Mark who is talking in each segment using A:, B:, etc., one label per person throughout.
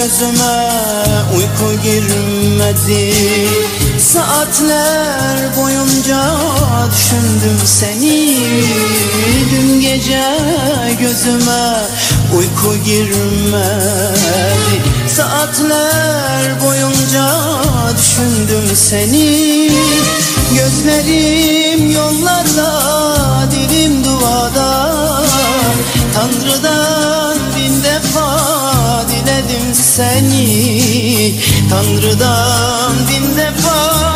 A: gözüme uyku girmedi. Saatler boyunca düşündüm seni. Dün gece gözüme uyku girmedi. Saatler boyunca düşündüm seni. Gözlerim yollarda, dilim duada seni Tanrı'dan bin defa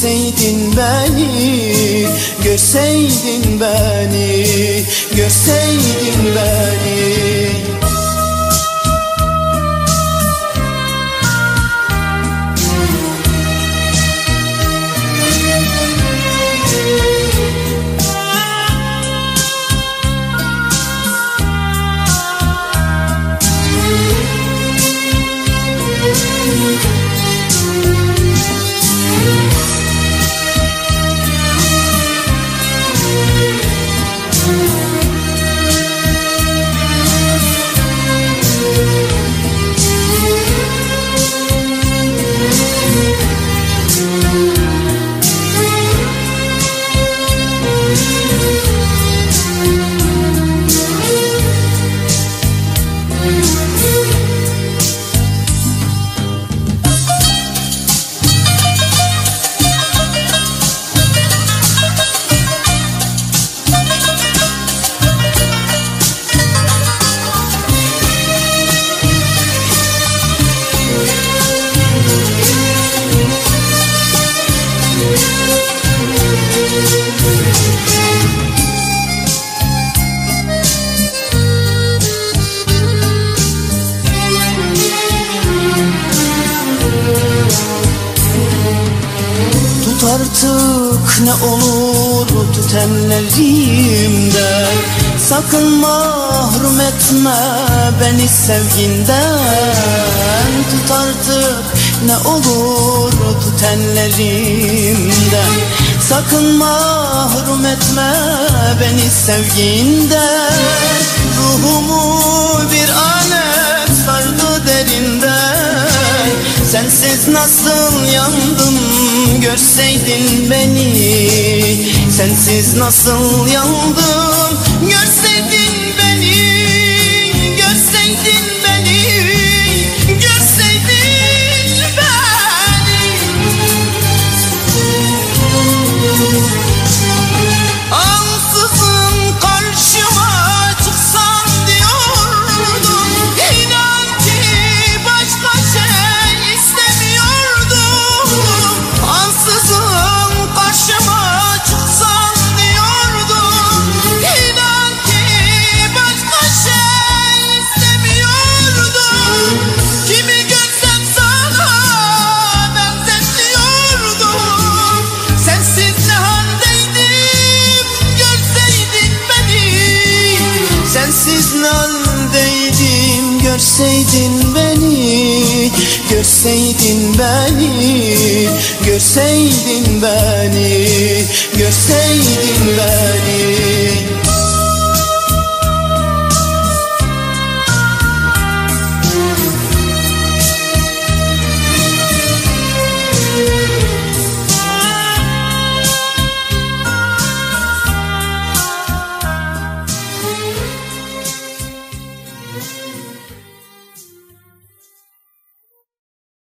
A: Görseydin beni Görseydin beni Görseydin beni artık ne olur tut ellerimden Sakın mahrum etme beni sevginden. Tut artık ne olur tut ellerimden Sakın mahrum etme beni sevginden görseydin beni Sensiz nasıl yandım? Görseydin beni Görseydin beni Görseydin beni Görseydin beni, görseydin beni Görseydin beni, görseydin